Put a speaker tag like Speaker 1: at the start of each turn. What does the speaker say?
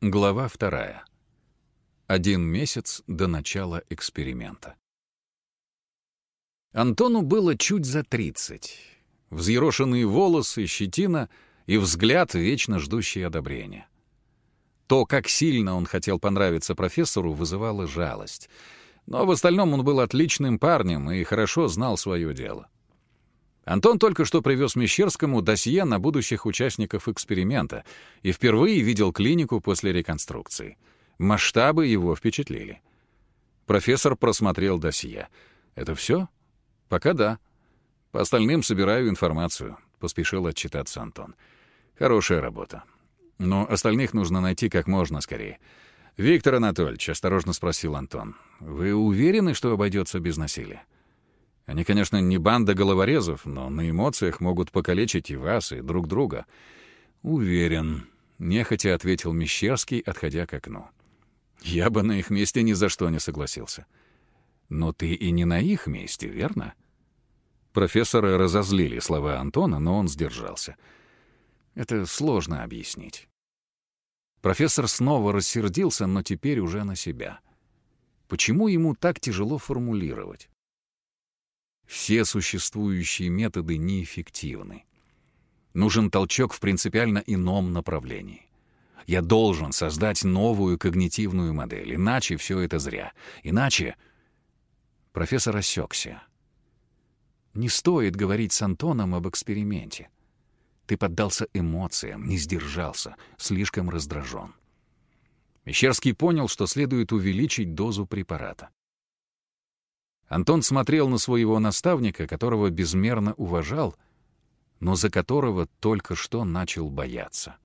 Speaker 1: Глава вторая. Один месяц до начала эксперимента. Антону было чуть за тридцать. Взъерошенные волосы, щетина и взгляд, вечно ждущий одобрения. То, как сильно он хотел понравиться профессору, вызывало жалость. Но в остальном он был отличным парнем и хорошо знал свое дело. Антон только что привез Мещерскому досье на будущих участников эксперимента и впервые видел клинику после реконструкции. Масштабы его впечатлили. Профессор просмотрел досье. «Это все?» «Пока да. По остальным собираю информацию», — поспешил отчитаться Антон. «Хорошая работа. Но остальных нужно найти как можно скорее». «Виктор Анатольевич», — осторожно спросил Антон, — «вы уверены, что обойдется без насилия?» Они, конечно, не банда головорезов, но на эмоциях могут покалечить и вас, и друг друга. Уверен, нехотя ответил Мещерский, отходя к окну. Я бы на их месте ни за что не согласился. Но ты и не на их месте, верно? Профессора разозлили слова Антона, но он сдержался. Это сложно объяснить. Профессор снова рассердился, но теперь уже на себя. Почему ему так тяжело формулировать? Все существующие методы неэффективны. Нужен толчок в принципиально ином направлении. Я должен создать новую когнитивную модель, иначе все это зря. Иначе... Профессор осекся. Не стоит говорить с Антоном об эксперименте. Ты поддался эмоциям, не сдержался, слишком раздражен. Мещерский понял, что следует увеличить дозу препарата. Антон смотрел на своего наставника, которого безмерно уважал, но за которого только что начал бояться.